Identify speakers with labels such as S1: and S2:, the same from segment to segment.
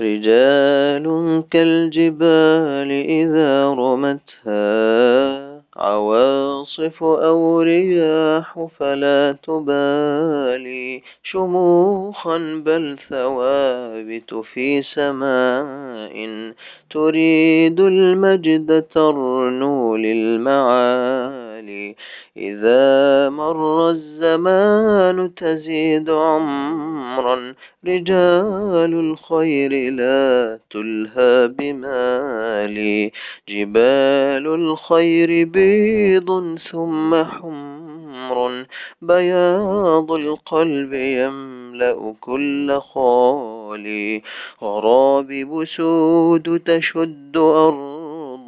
S1: رجال كالجبال إذا رمتها عواصف أو رياح فلا تبالي شموخا بل ثوابت في سماء تريد المجد ترنو للمعالي. إذا مر الزمان تزيد عمرا رجال الخير لا تلهى بمالي. جبال الخير بيض ثم حمر بياض القلب يملأ كل خالي. غرابب سود تشد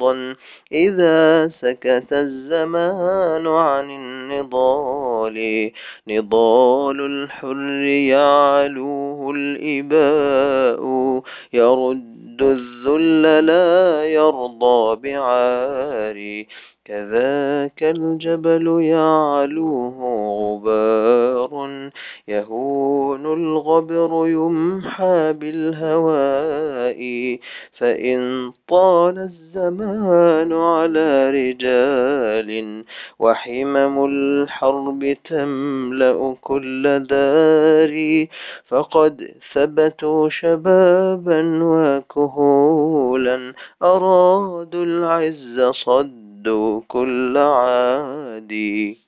S1: أرضا إذا سكت الزمان عن النضال. نضال الحر يعلوه الإباء. يرد الذل لا يرضى بعاري. كذاك الجبل يعلوه غبار يهون الغبر يمحى بالهواء فإن طال الزمان على رجال وحمم الحرب تملأ كل دار فقد ثبتوا شبابا وكهولا أرادوا العز صدوا كل عادي.